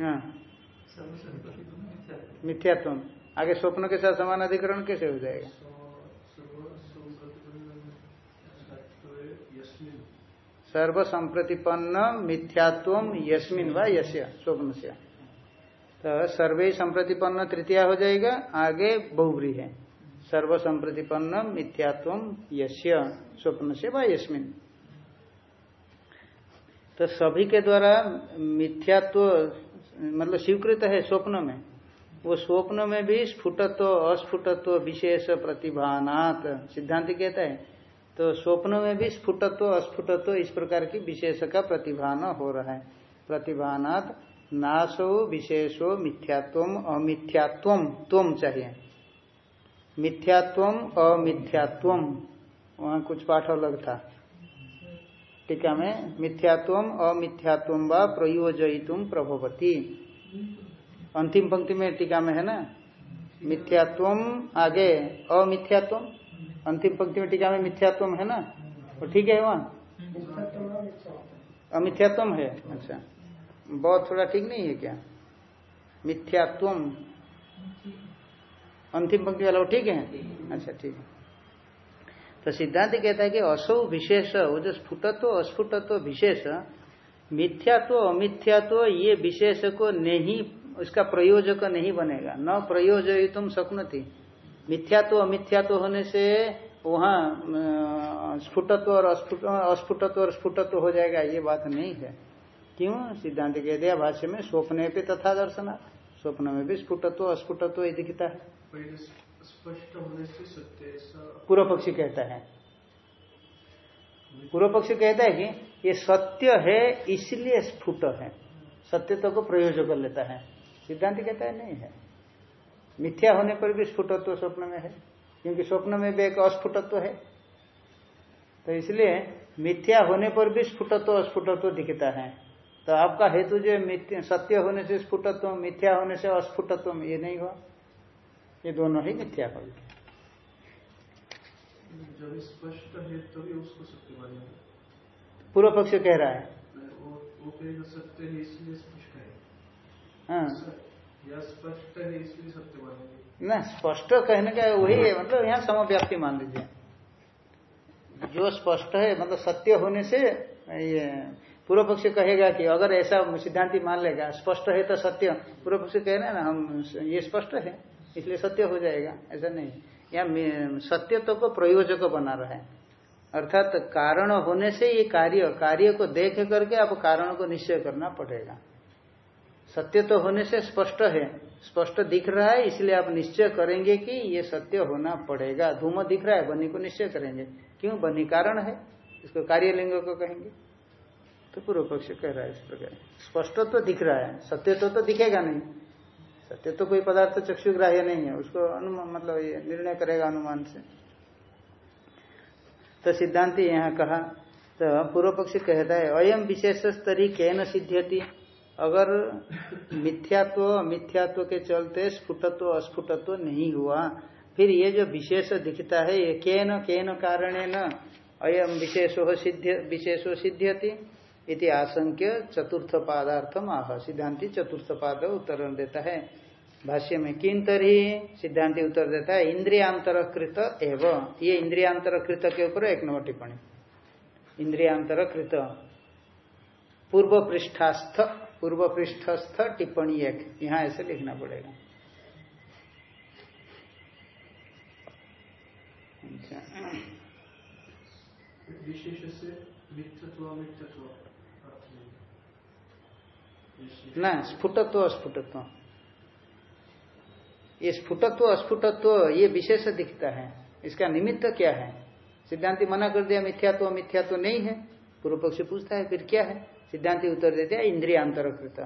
हाँ। मिथ्यात्व। आगे स्वप्न के साथ समान अधिकरण कैसे हो जाएगा? सर्व संप्रतिपन्न मिथ्यात्व यस्मिन व यश्य स्वप्न से। तो सर्वे संप्रतिपन्न तृतीया हो जाएगा, आगे बहुब्री है। सर्व संप्रतिपन्न मिथ्यात्व यश्य स्वप्न से व यस्मिन। तो सभी के द्वारा मिथ्यात्व मतलब स्वीकृत है स्वप्न में। वो स्वप्न में भी स्फुटत्व, अस्फुटत्व विशेष प्रतिभानात, सिद्धांत कहता है। तो स्वप्न में भी स्फुटत्व, अस्फुटत्व इस प्रकार की विशेष का प्रतिभान हो रहा है। प्रतिभानात नाशो विशेषो मिथ्यात्व अमिथ्यात्व तुम चाहिए। मिथ्यात्व अमिथ्यात्व वहाँ कुछ पाठ अलग था। टीका में मिथ्यात्व अमिथ्यात्व व प्रयोजयितुम प्रभवती। अंतिम पंक्ति में टीका में है ना? मिथ्यात्व आगे अमिथ्यात्व अंतिम पंक्ति में टीका में मिथ्यात्व है ना? वो ठीक है वहाँ? अमिथ्यात्व है अच्छा। बहुत थोड़ा ठीक नहीं है क्या? मिथ्यात्व अंतिम पंक्ति वाला वो ठीक है? अच्छा ठीक है। तो सिद्धांत कहता है कि असो विशेष, वो जो स्फुटत्व, अस्फुटत्व विशेष, मिथ्यात्व, अमिथ्यात्व, ये विशेष को नहीं उसका प्रयोजक नहीं बनेगा। न प्रयोजय तुम थी। मिथ्यात्व अमिथ्यात्व होने से वहाँ स्फुटत्व और अस्फुटत्व और स्फुटत्व हो जाएगा ये बात नहीं है। क्यों? सिद्धांत कह दिया भाष्य में स्वप्न पे तथा दर्शना। स्वप्न में भी स्फुटत्व अस्फुटत्व ये दिखता है। स्पष्ट होने से सत्य पूर्व पक्षी कहता है। पूर्व पक्षी कहता है कि ये सत्य है इसलिए स्फुट है। सत्य तो को प्रयोजक कर लेता है। सिद्धांत कहता है नहीं है। मिथ्या होने पर भी स्फुटत्व स्वप्न में है क्योंकि स्वप्न में भी एक अस्फुटत्व है। तो इसलिए मिथ्या होने पर भी स्फुटत्व अस्फुटत्व दिखता है। तो आपका हेतु जो सत्य होने से स्फुटत्व मिथ्या होने से अस्फुटत्व ये नहीं हुआ। ये दोनों ही मिथ्या हो स्पष्ट है उसको सत्य मानेंगे। पूर्व पक्ष कह रहा है। वो वो सत्य है इसलिए स्पष्ट है स्पष्ट है इसलिए सत्य मानेंगे। ना स्पष्ट कहने का वही है मतलब यहाँ समव्याप्ति मान लीजिए। जो स्पष्ट है मतलब सत्य होने से ये पूर्व पक्ष कहेगा कि अगर ऐसा सिद्धांति मान लेगा स्पष्ट है तो सत्य। पूर्व पक्ष कह रहे हैं ना हम ये स्पष्ट है इसलिए सत्य हो जाएगा ऐसा नहीं। या सत्य तो को प्रयोजक बना रहा है। अर्थात कारण होने से ये कार्य कार्य को देख करके आप कारण को निश्चय करना पड़ेगा। सत्य तो होने से स्पष्ट है। स्पष्ट दिख रहा है इसलिए आप निश्चय करेंगे कि ये सत्य होना पड़ेगा। धूम दिख रहा है बनी को निश्चय करेंगे। क्यों? बनी कारण है। इसको कार्यलिंग को कहेंगे। तो पूर्व पक्ष कह रहा है इस प्रकार। स्पष्ट तो दिख रहा है। सत्य तो, तो दिखेगा नहीं। सत्य तो कोई पदार्थ तो चक्षुग्राह्य नहीं है। उसको अनुमान मतलब ये निर्णय करेगा अनुमान से। तो सिद्धांत यहाँ कहा तो पूर्व पक्ष कहता है अयम विशेष स्तरी कैन सिद्ध्यति? अगर मिथ्यात्व मिथ्यात्व के चलते स्फुटत्व, अस्फुटत्व नहीं हुआ, फिर ये जो विशेष दिखता है, ये केन केन कारण न अयम विशेषो सिद्ध विशेषो सिद्ध्यति आशंक्य चतुर्थ पादार्थम आह, सिद्धांति चतुर्थ पाद उत्तर देता है। भाष्य में किन तरी सिद्धांति उत्तर देता है इंद्रियांतरकृत एवं। ये इंद्रियांतरकृत के ऊपर एक नंबर टिप्पणी। इंद्रियांतरकृत पूर्व पृष्ठास्थ पूर्व पृष्ठस्थ टिप्पणी एक। यहाँ ऐसे लिखना पड़ेगा। अच्छा। विशेष से न स्फुटत्व अस्फुटत्व। ये स्फुटत्व अस्फुटत्व ये विशेष दिखता है। इसका निमित्त क्या है? सिद्धांति मना कर दिया मिथ्यात्व मिथ्यात्व नहीं है। पूर्व पक्ष पूछता है फिर क्या है? सिद्धांति उत्तर दे दिया इंद्रिय अंतरकृत।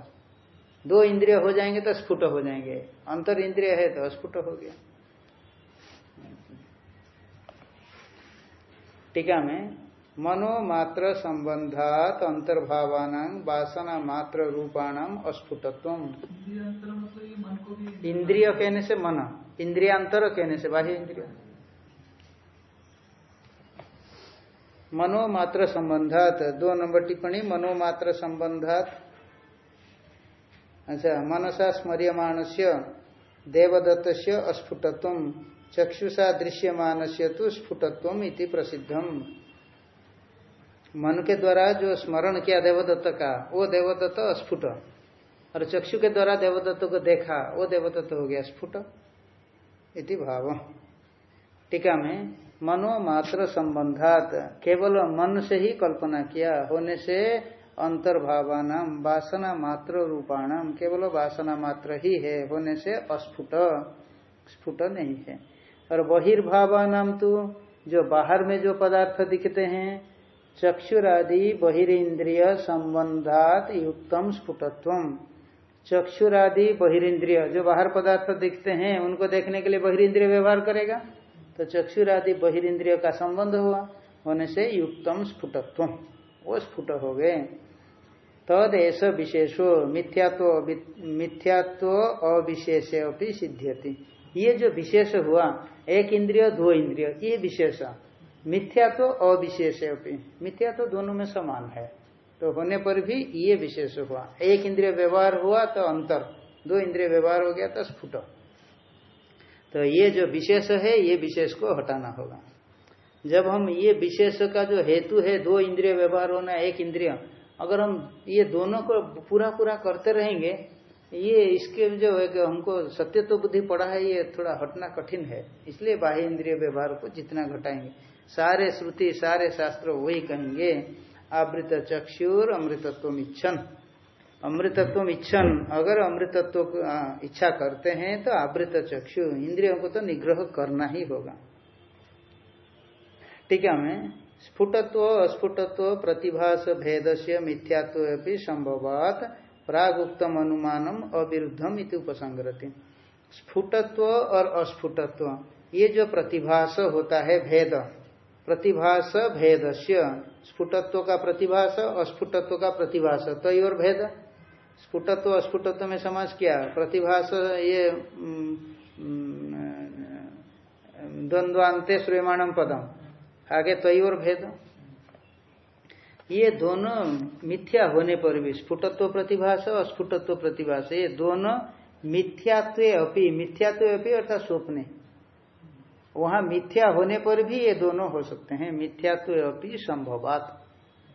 दो इंद्रिय हो जाएँगे तो स्फुट हो जाएँगे। अंतर इंद्रिय है तो स्फुट हो गया। टीका में मनोमात्र संबंधात अंतर्भावान वासना मात्र रूपाणाम अस्फुटत्व। इंद्रिय कहने से मन इंद्रियांतर कहने से बाह्य इंद्रिय। मनोमात्र संबंधात, दो नंबर टिप्पणी, मनोमात्र संबंधात। अच्छा मनसा स्मरियमाण से देवदत्त अस्फुटत्व, चक्षुषा दृश्यमान से तो स्फुटत्व इति प्रसिद्धम। मन के द्वारा जो स्मरण किया देवदत्त का, वो देवदत्त स्फुट और चक्षु के द्वारा देवदत्त को देखा, वो देवदत्त हो गया स्फुट। इति भाव। टीका में मनो मात्र संबंधात, केवल मन से ही कल्पना किया, होने से अंतर्भावान वासना मात्र रूपाणाम, केवल वासना मात्र ही है, होने से अस्फुट, स्फुट नहीं है। और बहिर्भावान तो जो बाहर में जो पदार्थ दिखते हैं, चक्षुरादि बहिरीन्द्रिय संबंधात युक्तम स्फुटत्व चक्षुरादि बहिरीन्द्रिय जो बाहर पदार्थ दिखते हैं, उनको देखने के लिए बहिरीन्द्रिय व्यवहार करेगा? तो चक्षुरादि बहिरीन्द्रिय का संबंध हुआ। होने से युक्तम स्फुटत्व वो स्फुट हो गए। तद ऐसा विशेषो, मिथ्यात्व मिथ्यात्व अविशेष अपनी सिद्ध्यति। ये जो विशेष हुआ, एक इंद्रिय, दो इंद्रिय, ये विशेष। मिथ्या तो अविशेष मिथ्या तो दोनों में समान है। तो होने पर भी ये विशेष हुआ। एक इंद्रिय व्यवहार हुआ तो अंतर। दो इंद्रिय व्यवहार हो गया तो स्फुट। तो ये जो विशेष है, ये विशेष को हटाना होगा। जब हम ये विशेष का जो हेतु है, दो इंद्रिय व्यवहार होना, एक इंद्रिय, अगर हम ये दोनों को पूरा पूरा करते रहेंगे, ये इसके जो है कि हमको सत्य तो बुद्धि पड़ा है, ये थोड़ा हटना कठिन है। इसलिए बाह्य इंद्रिय व्यवहार को जितना घटाएँगे। सारे श्रुति, सारे शास्त्र वही कहेंगे, आवृत चक्षुर अमृतत्व इच्छन अमृतत्व इच्छन। अगर अमृतत्व इच्छा करते हैं तो आवृत चक्षु, इंद्रियों को तो निग्रह करना ही होगा। ठीक है मैं स्फुटत्व, अस्फुटत्व, प्रतिभास भेद से मिथ्यात्व संभवात प्राग उत्तम अनुमानम, अविरुद्धम इति उपसंग्रति स्फुटत्व और अस्फुटत्व, ये जो प्रतिभास होता है, भेद। प्रतिभास भेद से स्फुटत्व का प्रतिभास, अस्फुटत्व का प्रतिभास तो और भेद। स्फुटत्व, अस्फुटत्व में समाज क्या। प्रतिभास ये द्वंद्वान्ते श्रेमाणम पदम आगे तय और भेद। ये दोनों मिथ्या होने पर भी, स्फुटत्व प्रतिभास और स्फुटत्व प्रतिभास, ये दोनों मिथ्यात्व अपी मिथ्यात्व अपी अर्थात स्वप्ने। वहाँ मिथ्या होने पर भी ये दोनों हो सकते हैं। मिथ्यात्व अपी, संभवात।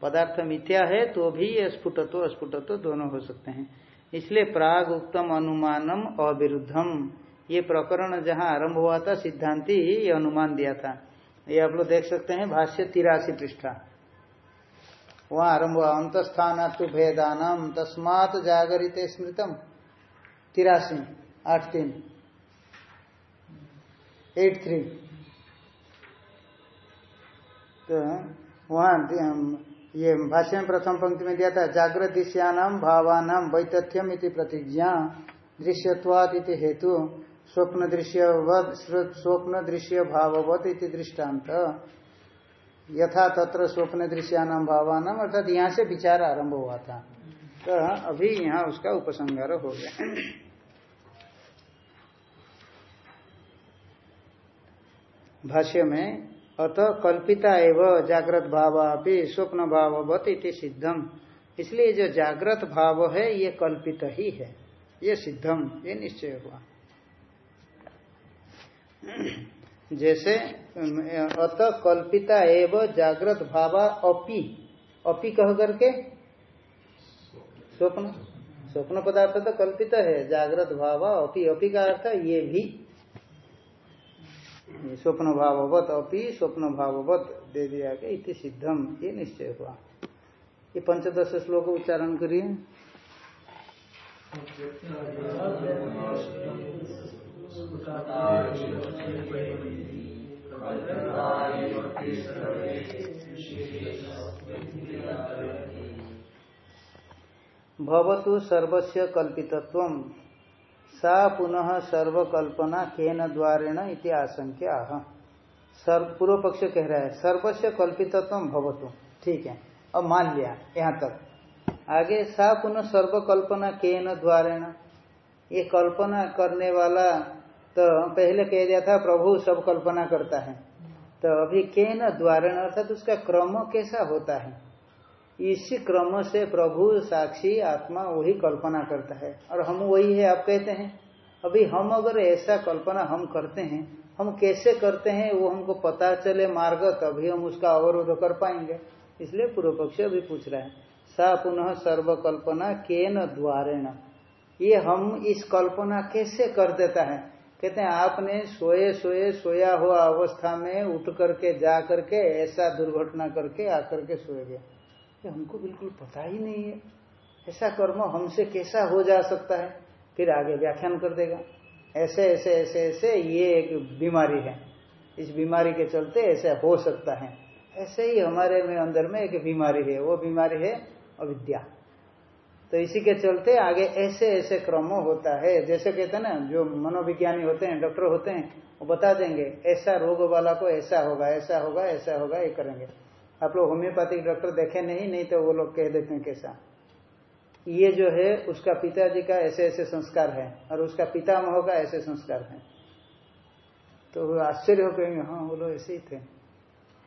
पदार्थ मिथ्या है तो भी स्फुटत्व स्फुटत्व दोनों हो सकते हैं। इसलिए प्राग उत्तम अनुमानम अविरुद्धम। ये प्रकरण जहाँ आरंभ हुआ था, सिद्धांति ये अनुमान दिया था। ये आप लोग देख सकते हैं, भाष्य तिरासी पृष्ठा। वहाँ आरंभ हुआ अंतस्थान तो भेदान तस्मात जागरित स्मृतम। तिरासी, आठ तीन। Eight three. तो वहाँ ये भाष्य में प्रथम पंक्ति में दिया था जागृत दृश्यानाम भावानाम वैतथ्यम इति प्रतिज्ञा दृश्यवाद इति हेतु स्वप्न दृश्य स्वप्न दृश्य भाववत इति दृष्टांत। यथा तत्र स्वप्न दृश्यानाम भावानाम अर्थात यहाँ से विचार आरंभ हुआ था। तो अभी यहाँ उसका उपसंगार हो गया। भाष्य में अत कल्पिता एवं जागृत भाव अभी स्वप्न भाववत इति सिद्धम। इसलिए जो जागृत भाव है, ये कल्पित ही है। ये सिद्धम, ये निश्चय हुआ। जैसे अत कल्पिता एवं जागृत भावा अपि। अपि कह करके? स्वप्न। स्वप्न पदार्थ तो कल्पित है जागृत भावा अपि। अपि का अर्थ ये भी। स्वप्न भाववत अपि स्वप्न भाववत दे दिया गया, इति सिद्धम, ये निश्चय हुआ। ये पंचदश श्लोक उच्चारण करिए। भवतु सर्वस्य कल्पितत्व सा पुनः सर्वकल्पना केन द्वारेण इति आशंक्या पूर्व पक्ष कह रहा है सर्वस्व कल्पितत्व भवतु। ठीक है, अब मान लिया, यहाँ तक। आगे, सा पुनः सर्वकल्पना केन द्वारेण। ये कल्पना करने वाला तो पहले कह दिया था, प्रभु सब कल्पना करता है। तो अभी के न द्वारण, अर्थात उसका क्रम कैसा होता है? इसी क्रम से प्रभु साक्षी आत्मा वही कल्पना करता है। और हम वही है, आप कहते हैं। अभी हम अगर ऐसा कल्पना हम करते हैं, हम कैसे करते हैं, वो हमको पता चले मार्ग, तभी हम उसका अवरोध कर पाएँगे। इसलिए पूर्व पक्ष अभी पूछ रहा है, सा पुनः सर्वकल्पना के न द्वारेण। ये हम इस कल्पना कैसे कर देता है? कहते हैं, आपने सोए सोए सोया हुआ अवस्था में उठ करके, जा करके, ऐसा दुर्घटना करके आकर के सोए गए। ये हमको बिल्कुल पता ही नहीं है। ऐसा कर्म हमसे कैसा हो जा सकता है? फिर आगे व्याख्यान कर देगा। ऐसे ऐसे ऐसे ऐसे ये एक बीमारी है। इस बीमारी के चलते ऐसे हो सकता है। ऐसे ही हमारे में, अंदर में एक बीमारी है। वो बीमारी है अविद्या। तो इसी के चलते आगे ऐसे ऐसे क्रम होता है। जैसे कहते हैं ना, जो मनोविज्ञानी होते हैं, डॉक्टर होते हैं, वो बता देंगे, ऐसा रोग वाला को ऐसा होगा ऐसा होगा ऐसा होगा, ये करेंगे। आप लोग होम्योपैथिक डॉक्टर देखे नहीं नहीं तो वो लोग कह देते हैं कैसा। ये जो है, उसका पिताजी का ऐसे ऐसे संस्कार है और उसका पिता पितामह का ऐसे संस्कार है। तो वो आश्चर्य हो कहेंगे हाँ वो लोग ऐसे ही थे।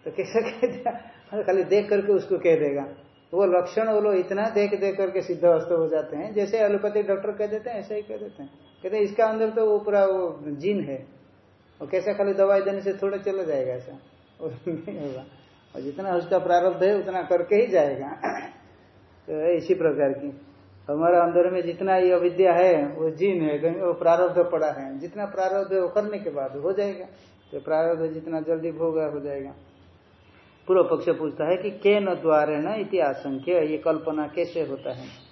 तो कैसा *laughs* कह दिया? खाली देख करके उसको कह देगा। वो लक्षण वो लोग इतना देख देख करके सिद्ध अस्त हो जाते हैं, जैसे एलोपैथिक डॉक्टर कह देते हैं, ऐसा ही कह देते हैं। कहते हैं, इसका अंदर तो वो पूरा वो जीन है। और कैसा खाली दवाई देने से थोड़ा चला जाएगा ऐसा। *laughs* नहीं होगा। और जितना उसका प्रारब्ध है, उतना करके ही जाएगा। *clears throat* तो इसी प्रकार की। हमारा अंदर में जितना ये अविद्या है, वो जीन है, कहीं वो प्रारब्ध पड़ा है। जितना प्रारब्ध है, वो करने के बाद हो जाएगा। तो प्रारब्ध जितना जल्दी भोग हो जाएगा। पूर्व पक्ष पूछता है कि के न द्वारे न इति ये कल्पना कैसे होता है?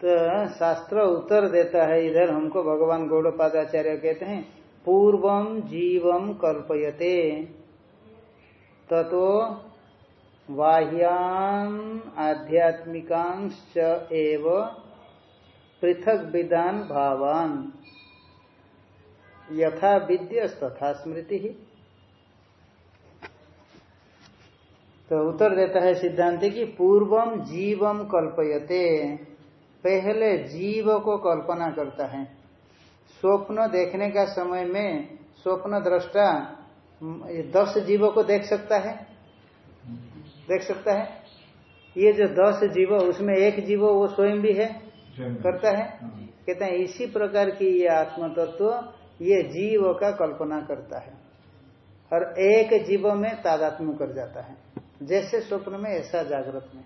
तो शास्त्र उत्तर देता है, इधर हमको भगवान गौड़पादाचार्य कहते हैं पूर्वम जीवम कल्पयते, ततो बाह्यान आध्यात्मिकांश एव पृथक विधान भावान। यथा विद्य तथा स्मृति। ही तो उत्तर देता है सिद्धांत की पूर्वम जीवम कल्पयते। पहले जीव को कल्पना करता है। स्वप्न देखने का समय में स्वप्न दृष्टा दस जीवों को देख सकता है? देख सकता है? ये जो दस जीव उसमें एक जीव वो स्वयं भी है? करता है? कहते हैं इसी प्रकार की ये आत्म तत्व ये जीव का कल्पना करता है। और एक जीव में तादात्म्य कर जाता है। जैसे स्वप्न में, ऐसा जागृत में।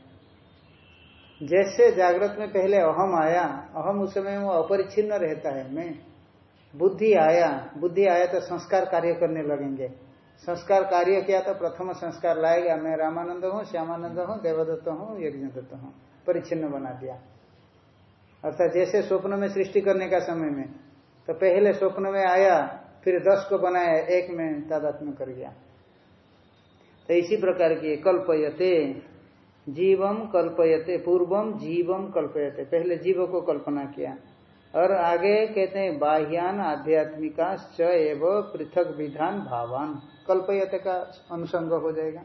जैसे जागृत में पहले अहम आया, अहम उस समय वो अपरिच्छिन्न रहता है। मैं, बुद्धि आया बुद्धि आया तो संस्कार कार्य करने लगेंगे। संस्कार कार्य किया तो प्रथम संस्कार लाएगा। मैं रामानंद हूँ, श्यामानंद हूँ, देवदत्त हूँ यज्ञ दत्त हूँ, परिच्छिन्न बना दिया। अर्थात जैसे स्वप्न में सृष्टि करने का समय में तो पहले स्वप्न में आया, फिर दस को बनाया, एक में तादात्म्य कर गया। तो इसी प्रकार की कल्पयते। जीवम कल्पयते, पूर्वम जीवम कल्पयते। पहले जीव को कल्पना किया। और आगे कहते हैं, बाह्यान आध्यात्मिका एव पृथक विधान भावान। कल्पयते का अनुसंग हो जाएगा।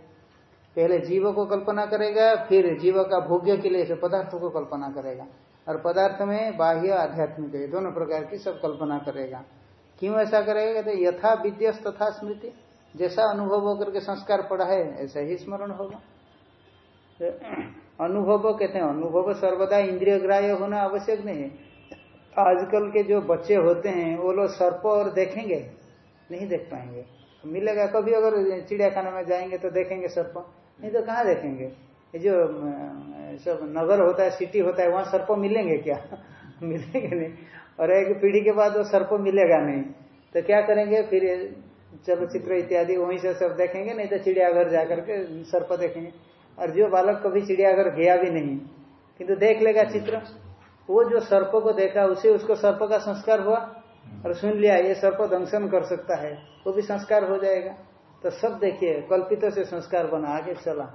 पहले जीव को कल्पना करेगा, फिर जीव का भोग्य के लिए पदार्थों को कल्पना करेगा। और पदार्थ में बाह्य, आध्यात्मिक दोनों प्रकार की सब कल्पना करेगा। क्यों ऐसा करेगा? कहते यथा विद्यस तथा स्मृति। जैसा अनुभव होकर के संस्कार पड़ा है, ऐसा ही स्मरण होगा। तो अनुभव कहते हैं, अनुभव सर्वदा इंद्रिय ग्राह्य होना आवश्यक नहीं। है आजकल के जो बच्चे होते हैं, वो लोग सर्प और देखेंगे, नहीं देख पाएँगे। मिलेगा कभी, अगर चिड़ियाखाना में जाएँगे तो देखेंगे सर्प, नहीं तो कहाँ देखेंगे? ये जो सब नगर होता है सिटी होता है, वहाँ सर्प मिलेंगे क्या? *laughs* मिलेंगे नहीं। और एक पीढ़ी के बाद वो सर्प मिलेगा नहीं। तो क्या करेंगे? फिर चलचित्र इत्यादि वहीं से सब देखेंगे नहीं तो चिड़ियाघर जाकर के सर्प देखेंगे। और जो बालक कभी चिड़ियाघर गया भी नहीं किंतु देख लेगा चित्र। वो जो सर्प को देखा उसे उसको सर्प का संस्कार हुआ और सुन लिया ये सर्प दंशन कर सकता है वो भी संस्कार हो जाएगा। तो सब देखिए कल्पित से संस्कार बना आगे चला।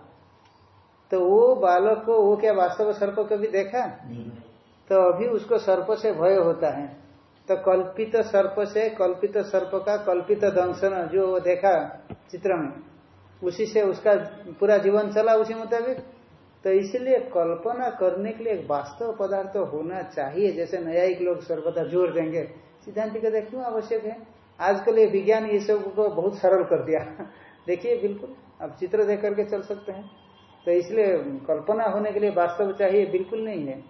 तो वो बालक को वो क्या वास्तव सर्प कभी देखा? तो अभी उसको सर्प से भय होता है। तो कल्पित सर्प से कल्पित सर्प का कल्पित दंशन, जो वो देखा चित्र में, उसी से उसका पूरा जीवन चला उसी मुताबिक। तो इसलिए कल्पना करने के लिए एक वास्तव पदार्थ होना चाहिए। जैसे न्यायिक लोग सर्वदा ज़ोर देंगे सिद्धांत का क्यों आवश्यक है। आजकल ये विज्ञान ये सबको बहुत सरल कर दिया। *laughs* देखिए, बिल्कुल, आप चित्र देख करके चल सकते हैं। तो इसलिए कल्पना होने के लिए वास्तव चाहिए, बिल्कुल नहीं है।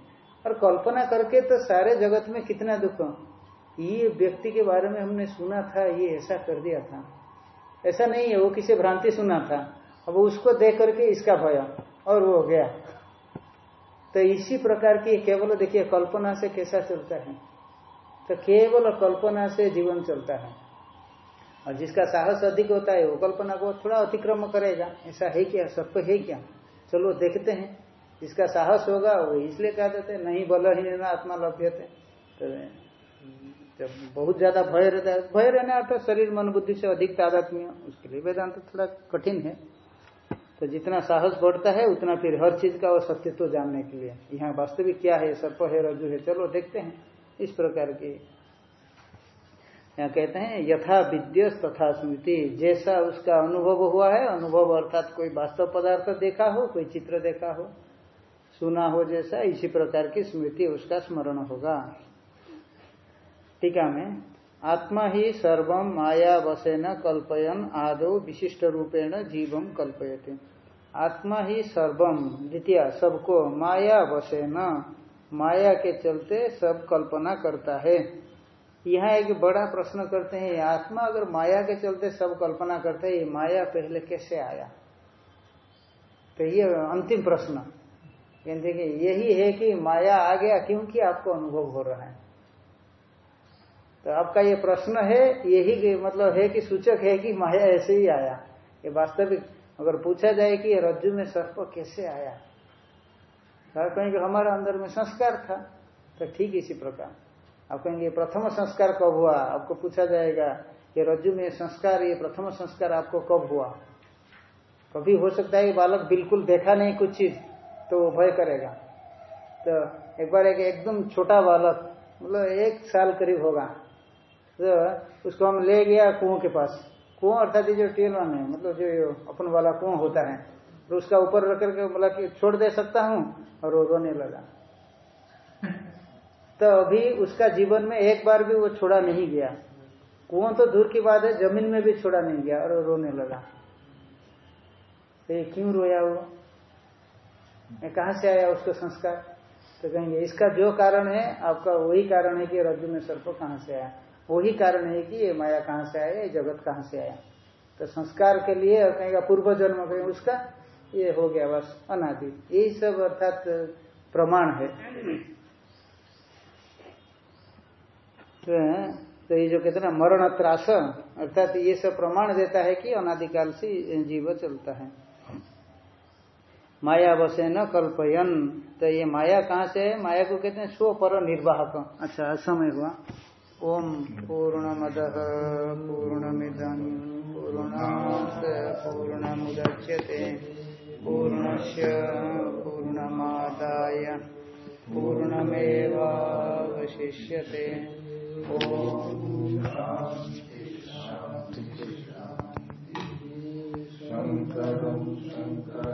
और कल्पना करके तो सारे जगत में कितना दुख ये व्यक्ति के बारे में हमने सुना था, ये ऐसा कर दिया था। ऐसा नहीं है, वो किसी भ्रांति सुना था। अब उसको देख करके इसका भय, और वो हो गया। तो इसी प्रकार की केवल, देखिए, कल्पना से कैसा चलता है? तो केवल कल्पना से जीवन चलता है। और जिसका साहस अधिक होता है, वो कल्पना को थोड़ा अतिक्रम करेगा। ऐसा है क्या? सबको है क्या? चलो, देखते हैं। जिसका साहस होगा, वो इसलिए कह देते नहीं, बल ही ना आत्मा लभ्य थे तो जब बहुत ज़्यादा भय रहता है, भय रहने अर्थात शरीर मन बुद्धि से अधिक तादात्म्य, उसके लिए वेदांत थोड़ा कठिन है। तो जितना साहस बढ़ता है, उतना फिर हर चीज़ का वो सत्यत्व तो जानने के लिए। यहाँ वास्तविक क्या है सर्प है रजू है, चलो देखते हैं। इस प्रकार की यहाँ कहते हैं, यथा विद्य तथा स्मृति। जैसा उसका अनुभव हुआ है, अनुभव अर्थात कोई वास्तव पदार्थ देखा हो, कोई चित्र देखा हो, सुना हो जैसा, इसी प्रकार की स्मृति उसका स्मरण होगा। टीका में, आत्मा ही सर्वम माया वसेन कल्पयन आदो विशिष्ट रूपेण जीवम कल्पयते। आत्मा ही सर्वम द्वितीय, सबको माया वसेन, माया के चलते सब कल्पना करता है। यहाँ एक बड़ा प्रश्न करते हैं आत्मा अगर माया के चलते सब कल्पना करते है, ये माया पहले कैसे आया? तो ये अंतिम प्रश्न। देखिए, यही है कि माया आ गया, क्योंकि आपको अनुभव हो रहा है। तो आपका ये प्रश्न है, यही मतलब है कि सूचक है कि माया ऐसे ही आया? ये वास्तविक, अगर पूछा जाए कि ये रज्जु में सर्प कैसे आया? तो कहेंगे, हमारे अंदर में संस्कार था। तो ठीक इसी प्रकार। आप कहेंगे प्रथम संस्कार कब हुआ? आपको पूछा जाएगा कि रज्जु में संस्कार, ये प्रथम संस्कार आपको कब हुआ? कभी हो सकता है बालक बिल्कुल देखा नहीं कुछ चीज़ तो वो भय करेगा। तो एक बार एक एकदम छोटा बालक मतलब एक साल करीब होगा तो उसको हम ले गया कुओं के पास। कुआँ अर्थात ये जो वन है मतलब जो अपन वाला कुआँ होता है तो उसका ऊपर रख करके बोला कि छोड़ दे सकता हूँ, और वो रोने लगा। तो अभी उसका जीवन में एक बार भी वो छोड़ा नहीं गया। कुआँ तो दूर की बात है, ज़मीन में भी छोड़ा नहीं गया, और रोने लगा। तो ये क्यों रोया वो? कहा से आया उसको संस्कार? तो कहेंगे, इसका जो कारण है, आपका वही कारण है कि रज्जु में सर्प कहाँ से आया। वही कारण है कि ये माया कहाँ से आया ये जगत कहाँ से आया? तो संस्कार के लिए कहेगा पूर्व जन्म कहें उसका ये हो गया बस अनादि। यही सब अर्थात प्रमाण है। तो ये जो कहते ना मरण त्रास अर्थात ये सब प्रमाण देता है कि अनादिकाल से जीव चलता है। माया बसे न कल्पयन तो ये माया कहाँ से है? माया को कहते हैं स्व पर निर्वाहक अच्छा समय हुआ। ओम पूर्णमद पूर्णमिदं। पूर्णात् पूर्णमुदच्यते। पूर्णस्य पूर्णमादाय। पूर्णमेवावशिष्यते। ॐ